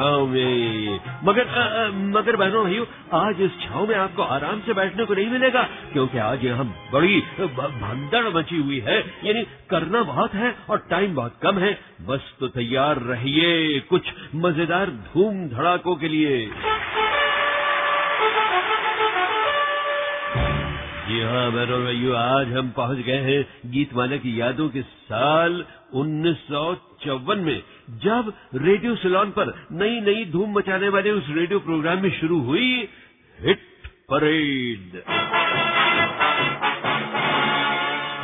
छाव में। मगर आ, आ, मगर बहनों भाइयों आज इस छाव में आपको आराम से बैठने को नहीं मिलेगा क्योंकि आज यहाँ बड़ी भगदड़ मची हुई है। यानी करना बहुत है और टाइम बहुत कम है। बस तो तैयार रहिए कुछ मज़ेदार धूम धड़ाकों के लिए। जी हाँ बहनों भाइयों आज हम पहुँच गए हैं गीत गीतमाला की यादों के साल उन्नीस सौ चौवन में। जब रेडियो सिलोन पर नई नई धूम मचाने वाले उस रेडियो प्रोग्राम में शुरू हुई, हिट परेड।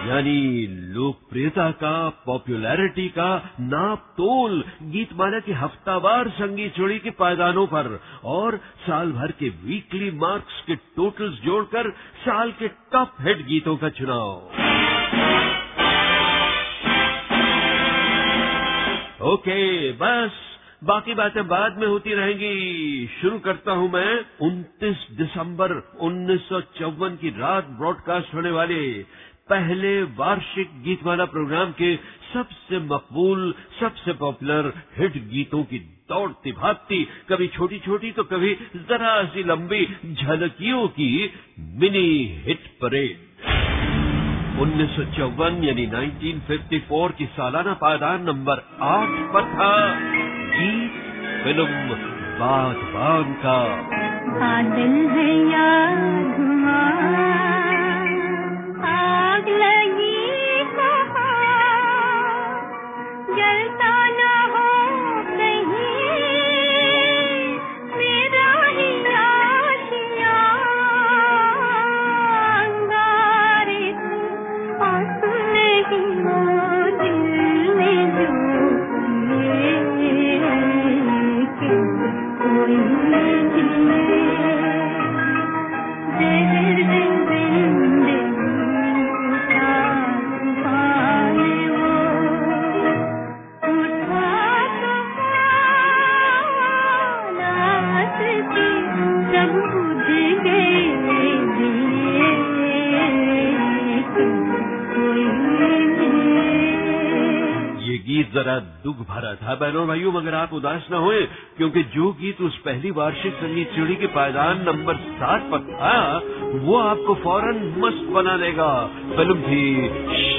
यानी लोकप्रियता का, पॉपुलैरिटी का नाप तोल, गीत गीतमाला के हफ्तावार संगीत चोड़ी के पायदानों पर और साल भर के वीकली मार्क्स के टोटल्स जोड़कर साल के टॉप हिट गीतों का चुनाव। ओके, बस, बाकी बातें बाद में होती रहेंगी। शुरू करता हूँ मैं 29 दिसंबर उन्नीस सौ चौवन की रात ब्रॉडकास्ट होने वाले पहले वार्षिक गीतमाला प्रोग्राम के सबसे मकबूल, सबसे पॉपुलर हिट गीतों की दौड़ती भागती कभी छोटी छोटी तो कभी जरा सी लंबी, झलकियों की मिनी हिट परेड। उन्नीस सौ चौवन यानी 1954 की सालाना पायदान नंबर आठ पर था गीत फ़िल्म बागबान का। बादल है आग लगी जलता दुख भरा था, बहनों भाइयों, मगर आप उदास न हुए, क्योंकि जो गीत उस पहली वार्षिक संगीत सीढ़ी के पायदान नंबर सात पर था, वो आपको फ़ौरन मस्त बना देगा। फ़िल्म थी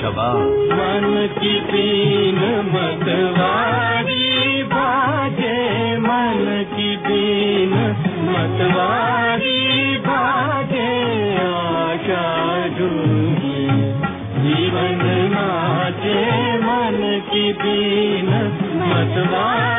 शबा मन की दीन मतवारी मन की दीन मतवारी बाजे आशा जीवन नाचे मन की दीन मतवारी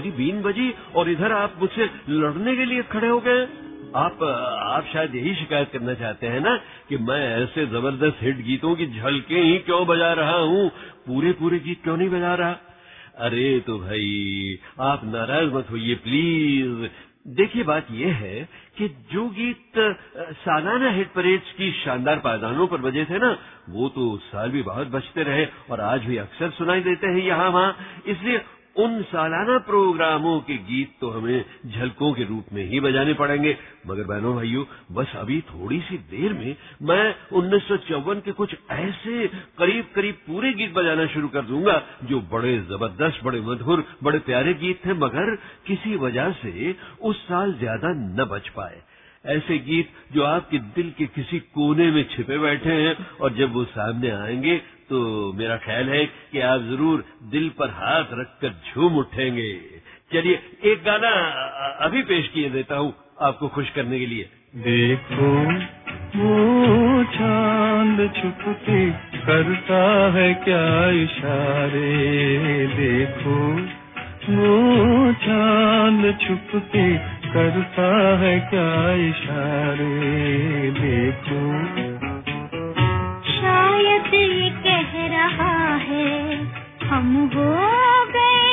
की मतवाली बीन बजी और इधर आप मुझसे लड़ने के लिए खड़े हो गए। आप आप शायद यही शिकायत करना चाहते हैं ना कि मैं ऐसे ज़बरदस्त हिट गीतों की झलके ही क्यों बजा रहा हूँ? पूरे पूरे गीत क्यों नहीं बजा रहा? अरे तो भाई, आप नाराज़ मत होइए, प्लीज़। देखिए, बात यह है कि जो गीत सालाना हिट परेड्स की शानदार पायदानों पर बजे थे ना, वो तो साल भी बहुत बचते रहे और आज भी अक्सर सुनाई देते हैं यहाँ वहाँ। इसलिए उन सालाना प्रोग्रामों के गीत तो हमें झलकों के रूप में ही बजाने पड़ेंगे। मगर बहनों, भाइयों, बस अभी थोड़ी सी देर में मैं उन्नीस सौ चौवन के कुछ ऐसे करीब करीब पूरे गीत बजाना शुरू कर दूँगा, जो बड़े ज़बरदस्त, बड़े मधुर, बड़े प्यारे गीत थे मगर किसी वजह से उस साल ज़्यादा न बच पाए। ऐसे गीत जो आपके दिल के किसी कोने में छिपे बैठे हैं और जब वो सामने आएँगे तो मेरा ख्याल है कि आप ज़रूर दिल पर हाथ रखकर झूम उठेंगे। चलिए एक गाना अभी पेश किए देता हूँ आपको खुश करने के लिए। देखो वो चाँद छुप के करता है क्या इशारे? देखो वो चाँद छुप के करता है क्या इशारे? देखो। शायद ये रहा है। हम हो गए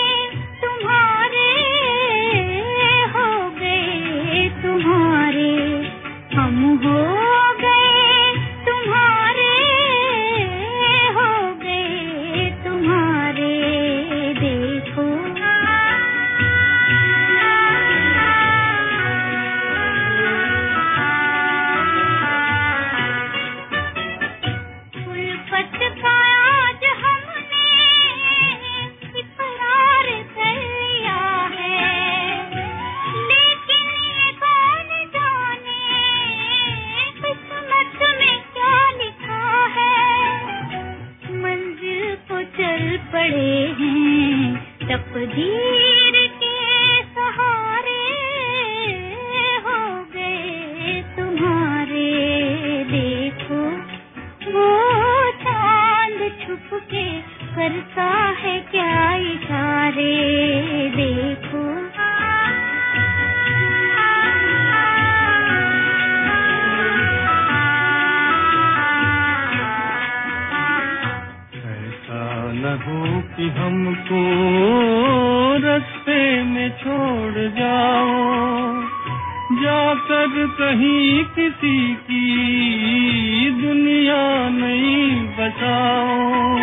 बचाओ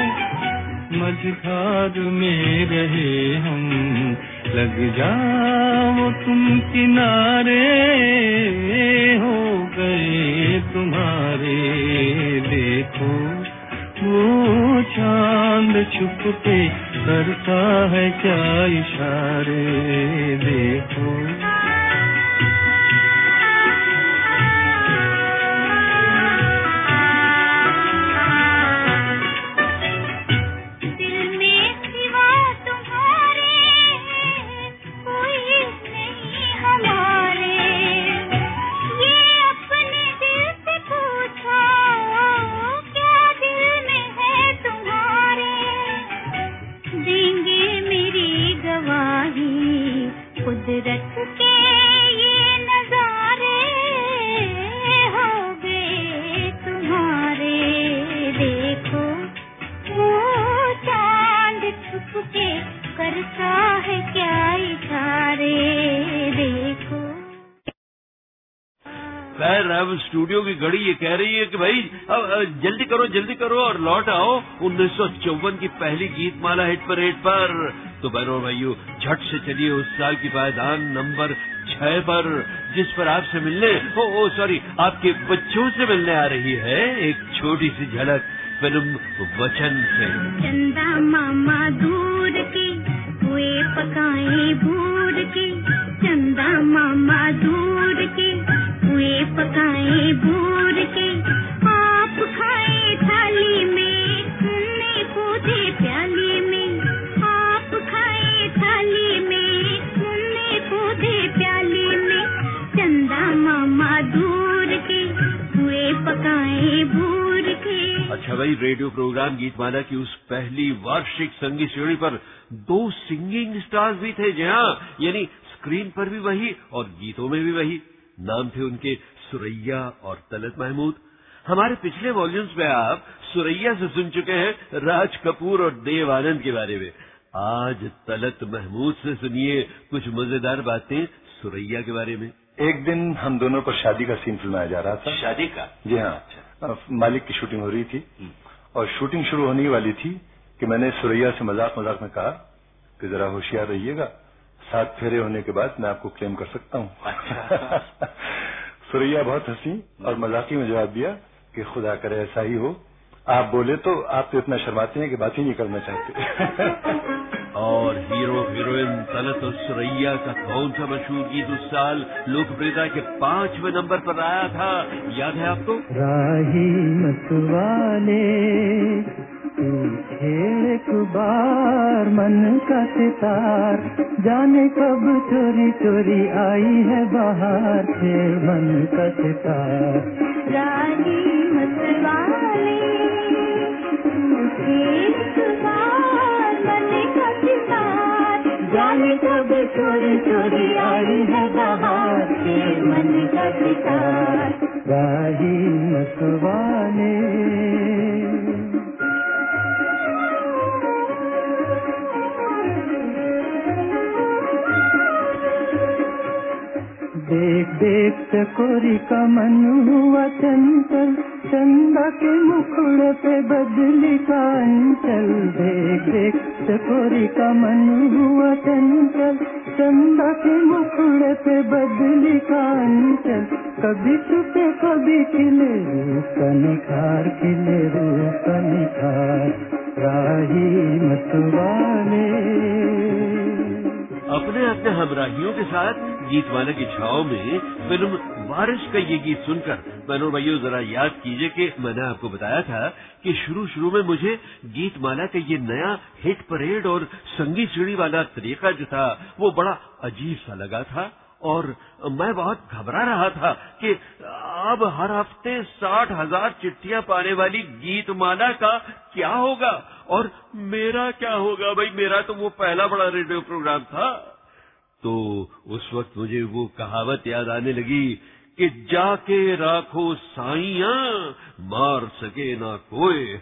मझधार में रहे हम, लग जाओ तुम किनारे, हो गए तुम्हारे, देखो वो चाँद छुप के करता है क्या इशारे, देखो। अब स्टूडियो की घड़ी ये कह रही है कि भाई अब जल्दी करो जल्दी करो और लौट आओ। उन्नीस सौ चौवन की पहली गीत माला हिट परेड पर। तो बहनों भाइयों झट से चलिए उस साल की पायदान नंबर छह पर जिस पर आपसे मिलने ओ, ओ सॉरी आपके बच्चों से मिलने आ रही है एक छोटी सी झलक फ़िल्म वचन से। चंदा मामा दूर के हुए पकाए भूर के। चंदा मामा दूर के पकाए के। आप खाए थाली में आप खाए थाली में में। चंदा मामा के पकाए के। अच्छा भाई, रेडियो प्रोग्राम गीतमाला की उस पहली वार्षिक संगीत श्रेणी पर दो सिंगिंग स्टार्स भी थे जी हाँ। यानी स्क्रीन पर भी वही और गीतों में भी वही। नाम थे उनके सुरैया और तलत महमूद। हमारे पिछले वॉल्यूम्स में आप सुरैया से सुन चुके हैं राज कपूर और देव आनंद के बारे में। आज तलत महमूद से सुनिए कुछ मज़ेदार बातें सुरैया के बारे में। एक दिन हम दोनों पर शादी का सीन फिल्माया जा रहा था। शादी का? जी हाँ। अ, मालिक की शूटिंग हो रही थी। और शूटिंग शुरू होने वाली थी कि मैंने सुरैया से मज़ाक मज़ाक में कहा कि जरा होशियार रहिएगा। सात फेरे होने के बाद मैं आपको क्लेम कर सकता हूँ। सुरैया बहुत हँसी और मजाकी में जवाब दिया कि खुदा करे ऐसा ही हो। आप बोले तो आप तो इतना शर्माते हैं कि बात ही नहीं करना चाहते। और हीरो हीरोइन तलत और सुरैया का कौन सा मशहूर गीत उस साल लोकप्रियता के पाँचवें नंबर पर आया था? याद है आपको? राही मतवाले एक बार मन का सितार जाने कब चोरी चोरी आई है बाहर खेल मन का सितार। रानी मतवाले एक बार मन का सितार जाने कब चोरी चोरी आई है बाहर के मन का सितार। राही मतवाले देख देख चकोरी का मन हुआ चंचल। चंदा के मुखड़े पे बदली का अंचल। देख देख चकोरी का मन हुआ चंचल। चंदा के मुखड़े पे बदली का अंचल। कभी छुपे, कभी खिले रूप का निखार, खिले का राही मतवाले। अपने अपने हमराहियों के साथ गीतमाला की छाव में फ़िल्म बारिश का ये गीत सुनकर। बहनों भाइयों, जरा याद कीजिए कि मैंने आपको बताया था कि शुरू शुरू में मुझे गीतमाला का ये नया हिट परेड और संगीत सीढ़ी वाला तरीका जो था, वो बड़ा अजीब सा लगा था और मैं बहुत घबरा रहा था कि अब हर हफ़्ते साठ हज़ार चिट्ठियाँ पाने वाली गीतमाला का क्या होगा और मेरा क्या होगा? भाई, मेरा तो वो पहला बड़ा रेडियो प्रोग्राम था। तो उस वक्त मुझे वो कहावत याद आने लगी कि जाके राखो साइया मार सके ना कोई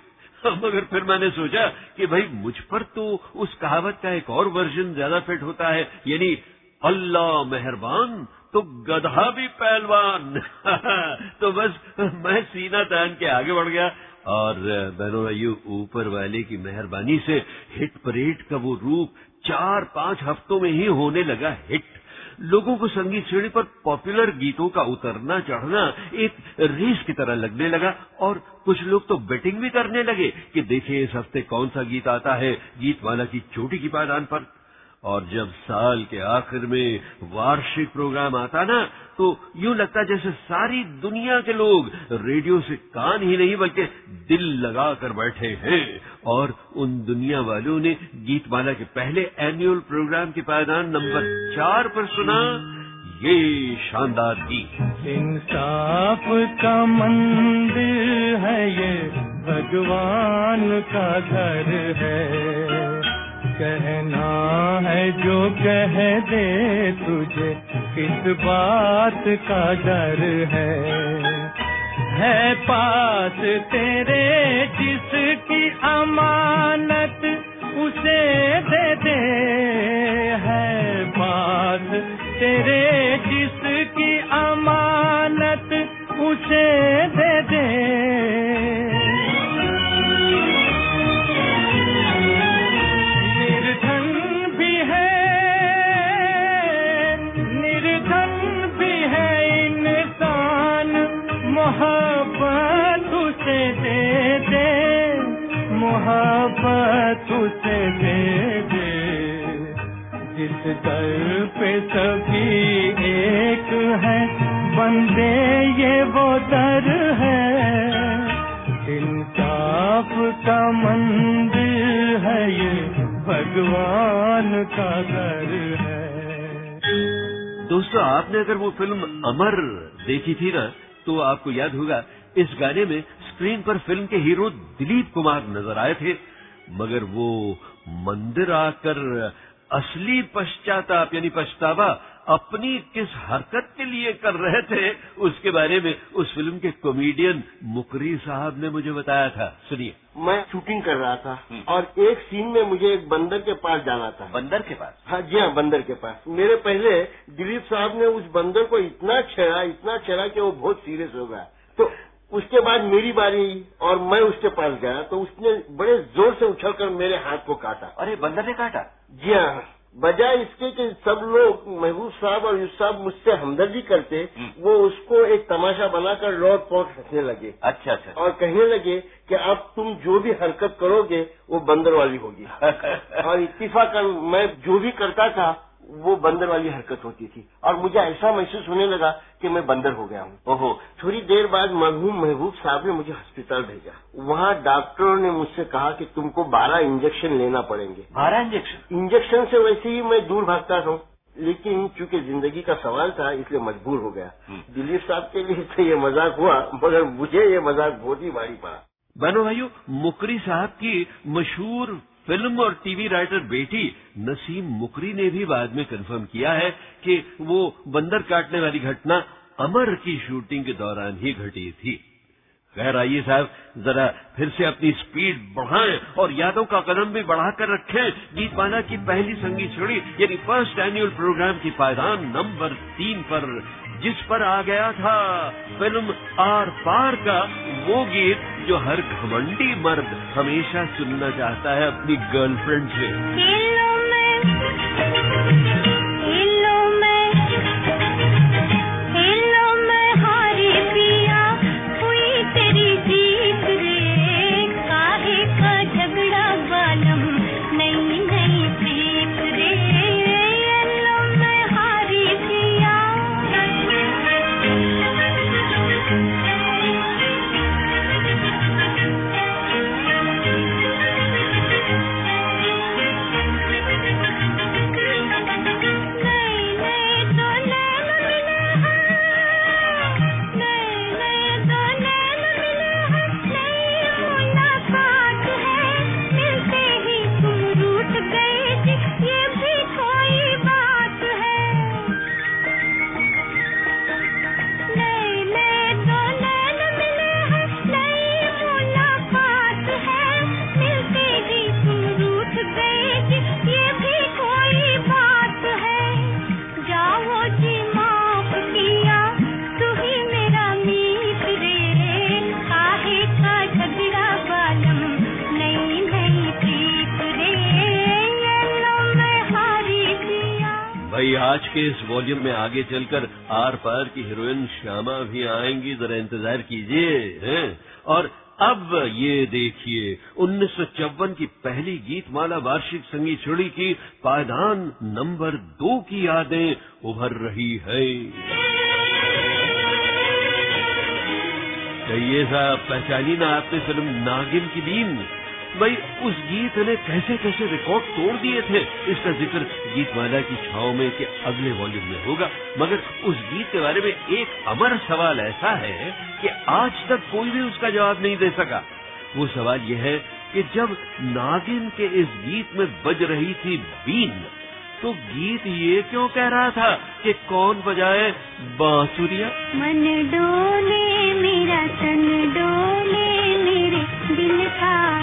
मगर फिर मैंने सोचा कि भाई, मुझ पर तो उस कहावत का एक और वर्जन ज़्यादा फिट होता है, यानी, अल्लाह मेहरबान तो गधा भी पहलवान। तो बस, मैं सीना तान के आगे बढ़ गया और, बहनों, भाइयों, ऊपर वाले की मेहरबानी से हिट परेड का वो रूप चार पाँच हफ्तों में ही होने लगा हिट। लोगों को संगीत श्रेणी पर पॉपुलर गीतों का उतरना, चढ़ना एक रेस की तरह लगने लगा और कुछ लोग तो बेटिंग भी करने लगे कि देखिए इस हफ़्ते कौन सा गीत आता है? गीत वाला की चोटी की पायदान पर। और जब साल के आखिर में वार्षिक प्रोग्राम आता ना तो यूँ लगता जैसे सारी दुनिया के लोग रेडियो से कान ही नहीं बल्कि दिल लगा कर बैठे हैं। और उन दुनिया वालों ने गीतमाला के पहले एनुअल प्रोग्राम की पायदान नंबर चार पर सुना, ये शानदार गीत। इंसाफ का मंदिर है ये, भगवान का घर है। कहना है जो कह दे तुझे किस बात का डर है। है पास तेरे जिसकी अमानत, उसे दे दे। है पास तेरे जिसकी अमानत, उसे दर पे सभी एक है। बंदे, ये वो दर है। इंसाफ का मंदिर है ये, भगवान का घर है। दोस्तों, आपने अगर वो फ़िल्म अमर देखी थी ना तो आपको याद होगा, इस गाने में स्क्रीन पर फ़िल्म के हीरो दिलीप कुमार नज़र आए थे, मगर वो मंदिर आकर असली पश्चाताप यानी पछतावा अपनी किस हरकत के लिए कर रहे थे उसके बारे में उस फ़िल्म के कॉमेडियन मुकरी साहब ने मुझे बताया था। सुनिए। मैं शूटिंग कर रहा था और एक सीन में मुझे एक बंदर के पास जाना था। बंदर के पास? हाँ जी हाँ बंदर के पास। मेरे पहले दिलीप साहब ने उस बंदर को इतना छेड़ा इतना छेड़ा कि वो बहुत सीरियस हो गया। तो उसके बाद मेरी बारी और मैं उसके पास गया तो उसने बड़े ज़ोर से उछलकर मेरे हाथ को काटा। अरे बंदर ने काटा? जी हाँ। बजाय इसके कि सब लोग महबूब साहब और यूसुफ साहब मुझसे हमदर्दी करते वो उसको एक तमाशा बनाकर लौट पौट हंसने लगे। अच्छा अच्छा। और कहने लगे कि अब तुम जो भी हरकत करोगे वो बंदर वाली होगी। और इत्तीफाकन मैं जो भी करता था वो बंदर वाली हरकत होती थी। और मुझे ऐसा महसूस होने लगा कि मैं बंदर हो गया हूँ। ओहो। थोड़ी देर बाद मरहूम महबूब साहब ने मुझे अस्पताल भेजा। वहाँ डॉक्टरों ने मुझसे कहा कि तुमको बारह इंजेक्शन लेना पड़ेंगे। बारह इंजेक्शन? इंजेक्शन से वैसे ही मैं दूर भागता था। लेकिन चूँकि ज़िंदगी का सवाल था इसलिए मजबूर हो गया। दिलीप साहब के लिए तो ये मज़ाक हुआ मगर मुझे ये मज़ाक बहुत ही भारी पड़ा। बहनों भाइयों मुकरी साहब की मशहूर फ़िल्म और टीवी राइटर बेटी नसीम मुकरी ने भी बाद में कंफर्म किया है कि वो बंदर काटने वाली घटना अमर की शूटिंग के दौरान ही घटी थी। खैर, आइए साहब, जरा फिर से अपनी स्पीड बढ़ाएँ और यादों का कदम भी बढ़ाकर रखें। गीतमाला की पहली संगीत छड़ी यानी फ़र्स्ट एनुअल प्रोग्राम की पायदान नंबर तीन पर, जिस पर आ गया था फ़िल्म आर पार का, वो गीत जो हर घमंडी मर्द हमेशा सुनना चाहता है अपनी गर्लफ्रेंड से। वॉल्यूम में आगे चलकर आर पार की हीरोइन श्यामा भी आएँगी, जरा इंतज़ार कीजिए और अब ये देखिए, उन्नीस सौ चौवन की पहली गीतमाला वार्षिक संगीत छुड़ी की पायदान नंबर दो की यादें उभर रही है। कहिए साहब पहचानी ना आपने फ़िल्म नागिन की बीन भाई, उस गीत ने कैसे कैसे रिकॉर्ड तोड़ दिए थे? इसका ज़िक्र गीतमाला की छाओ में के अगले वॉल्यूम में होगा। मगर उस गीत के बारे में एक अमर सवाल ऐसा है कि आज तक कोई भी उसका जवाब नहीं दे सका। वो सवाल यह है कि जब नागिन के इस गीत में बज रही थी बीन तो गीत ये क्यों कह रहा था कि कौन बजाए बांसुरिया? मन डोले, मेरा तन डोले, मेरे दिल का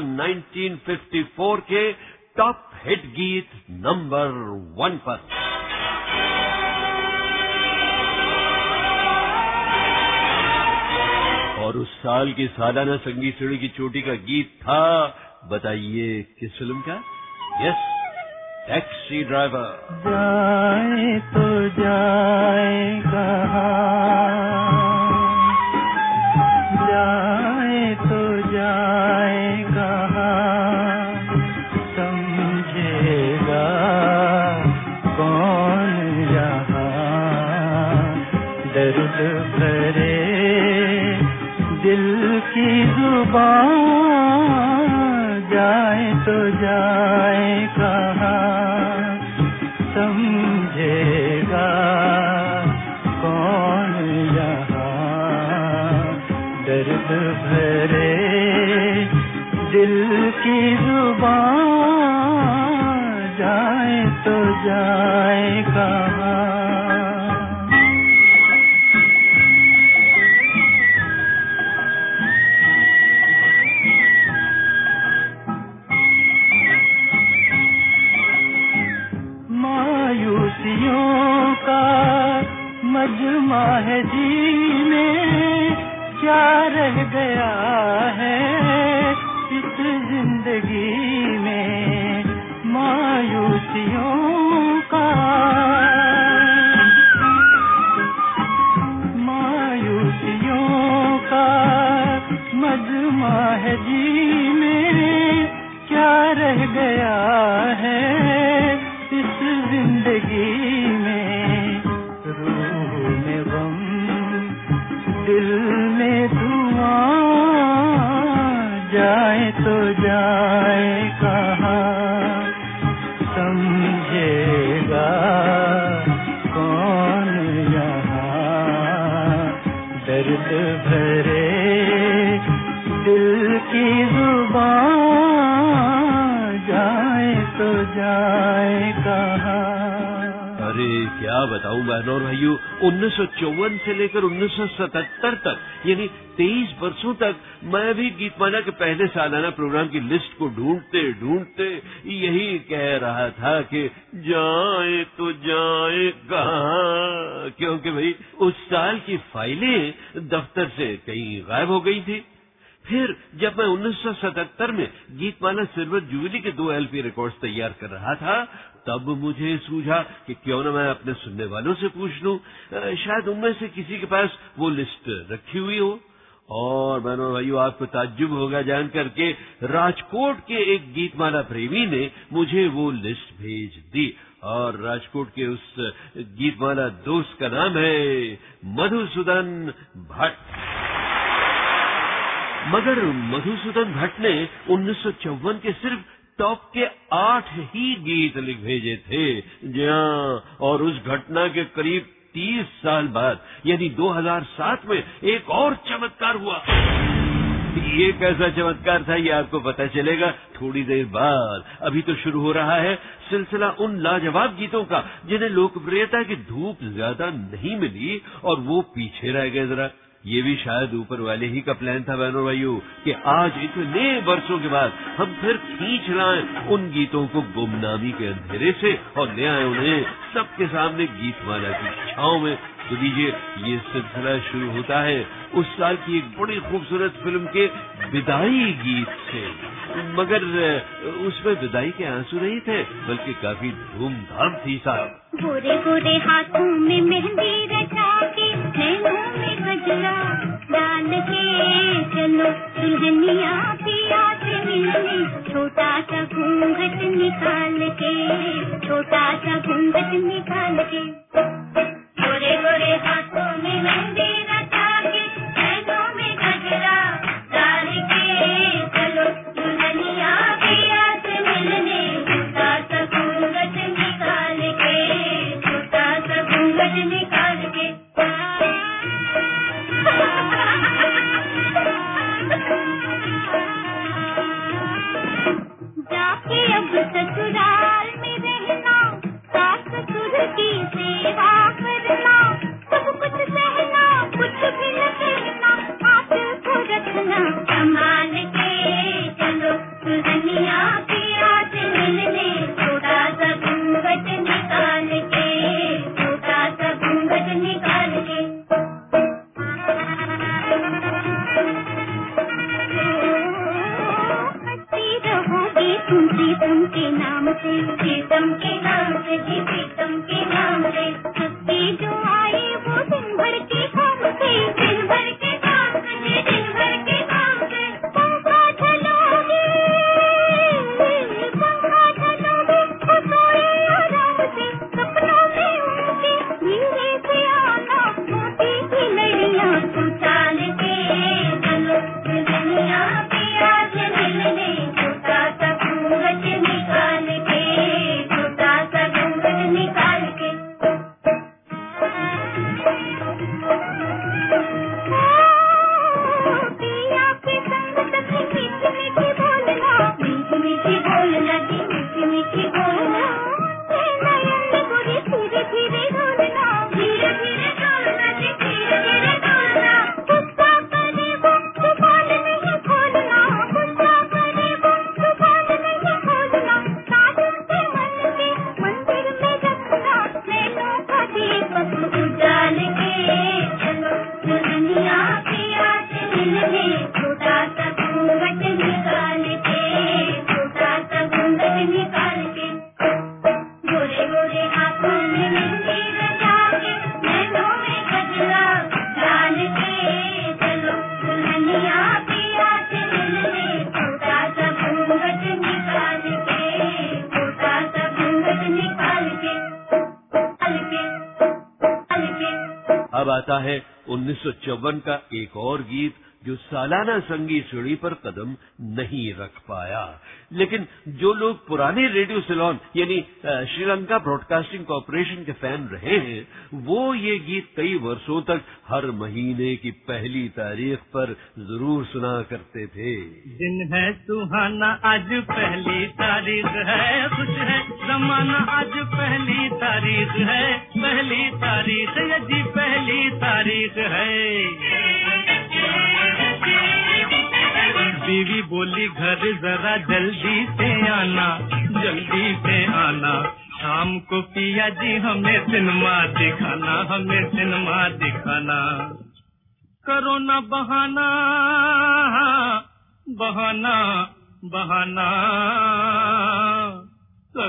1954 के टॉप हिट गीत नंबर वन पर। और उस साल की सालाना संगीत सीढ़ी की चोटी का गीत था, बताइए, किस फ़िल्म का? यस टैक्सी ड्राइवर जाए तो जाए कहाँ? जाए जाए तो जाए कहाँ? समझेगा कौन यहाँ? दर्द भरे दिल की ज़ुबान जाए तो जाए उन्नीस से लेकर 1977 तक, यानी 23 वर्षों तक, मैं भी गीतमाला के पहले सालाना प्रोग्राम की लिस्ट को ढूंढते ढूंढते यही कह रहा था कि जाए तो जाए कहाँ। क्योंकि भाई, उस साल की फाइलें दफ्तर से कहीं गायब हो गई थी। फिर जब मैं 1977 में गीतमाला सिल्वर जुबली के दो एलपी रिकॉर्ड्स तैयार कर रहा था तब मुझे सूझा कि क्यों न मैं अपने सुनने वालों से पूछ लूँ। शायद उनमें से किसी के पास वो लिस्ट रखी हुई हो। और बहनों भाइयों, आपको ताज्जुब होगा जानकर के राजकोट के एक गीतमाला प्रेमी ने मुझे वो लिस्ट भेज दी। और राजकोट के उस गीतमाला दोस्त का नाम है मधुसूदन भट्ट। मगर मधुसूदन भट्ट ने उन्नीस के सिर्फ़ टॉप के आठ ही गीत लिख भेजे थे। जी हाँ और उस घटना के करीब तीस साल बाद, यानी 2007 में, एक और चमत्कार हुआ। ये कैसा चमत्कार था, ये आपको पता चलेगा। थोड़ी देर बाद, अभी तो शुरू हो रहा है सिलसिला उन लाजवाब गीतों का, जिन्हें लोकप्रियता की धूप ज़्यादा नहीं मिली, और वो पीछे रह गए जरा। ये भी शायद ऊपर वाले ही का प्लान था बहनों भाइयों, कि आज इतने वर्षों के बाद हम फिर खींच लाएँ उन गीतों को गुमनामी के अंधेरे से और ले आए उन्हें सबके सामने गीतमाला की छाव में। तो दीजिए ये सिलसिला शुरू होता है उस साल की एक बड़ी खूबसूरत फ़िल्म के विदाई गीत से। मगर उसमें विदाई के आँसू नहीं थे, बल्कि काफ़ी धूमधाम थी साहब। हाथों में मेहंदी रचा छोटा सा घूंघट निकाल के। अब आता है उन्नीस सौ चौवन का एक और गीत जो सालाना संगीत सीढ़ी पर कदम नहीं रख पाया। लेकिन जो लोग पुराने रेडियो सिलोन, यानी श्रीलंका ब्रॉडकास्टिंग कॉरपोरेशन के फ़ैन रहे हैं, वो ये गीत कई वर्षों तक हर महीने की पहली तारीख पर ज़रूर सुना करते थे। दिन है सुहाना, आज पहली तारीख है। खुश है जमाना, आज पहली तारीख है। पहली तारीख पहली तारीख है। बीवी बोली, घर जरा जल्दी से आना, जल्दी से आना। शाम को पिया जी, हमें सिनेमा दिखाना, हमें सिनेमा दिखाना। करो ना बहाना बहाना बहाना।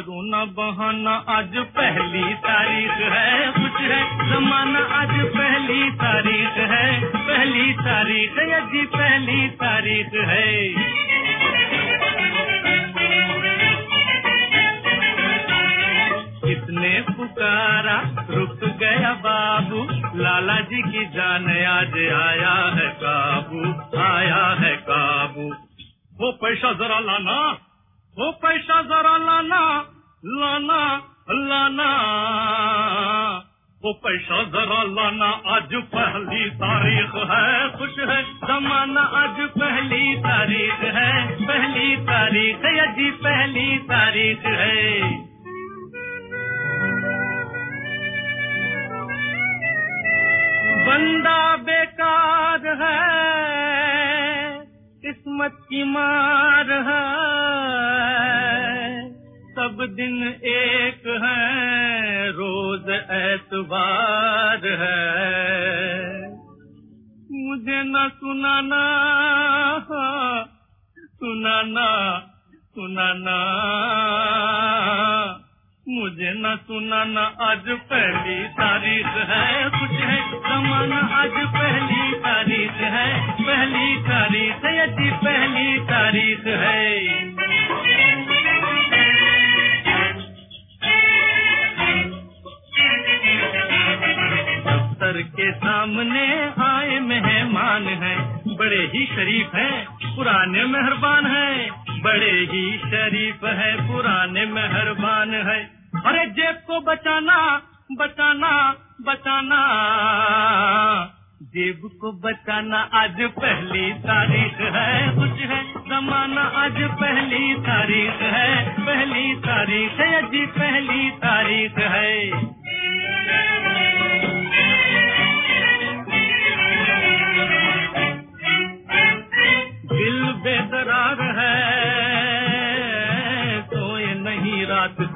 करो ना बहाना, आज पहली तारीख है। कुछ है, जमाना आज पहली तारीख है। पहली तारीख है पहली तारीख है। किसने पुकारा? रुक गया बाबू। लाला जी की जान आज आया है काबू, आया है काबू। वो पैसा जरा लाना, वो पैसा जरा लाना। लाना लाना। वो पैसा जरा लाना, आज पहली तारीख है। खुश है जमाना, आज पहली तारीख है। पहली तारीख है जी पहली तारीख है। बंदा बेकार है, किस्मत की मार दिन एक है, रोज एतबार है। मुझे न सुनाना सुनाना सुनाना। मुझे न सुनाना, आज पहली तारीख है। कुछ है जमाना, आज पहली तारीख है। पहली तारीख है जी पहली तारीख है। के सामने आए मेहमान हैं। बड़े ही शरीफ हैं, पुराने मेहरबान हैं। बड़े ही शरीफ है, पुराने मेहरबान है। अरे जेब को बचाना बचाना बचाना। जेब को बचाना आज पहली तारीख है। कुछ है जमाना आज पहली तारीख है। पहली तारीख है जी पहली तारीख है।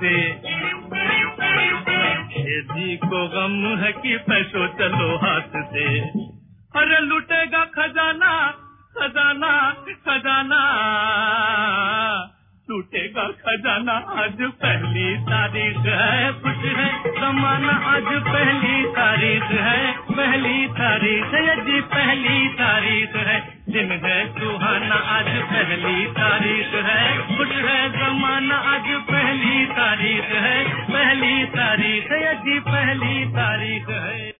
से जी को गम है कि पैसो चलो हाथ से। अरे लुटेगा खजाना खजाना खजाना। लूटेगा खजाना, आज पहली तारीख है। कुछ है जमाना आज पहली तारीख है। पहली तारीख है जी पहली तारीख है। दिन है सुहाना, आज पहली तारीख है। खुश है जमाना, आज पहली तारीख है। पहली तारीख है अजी पहली तारीख है।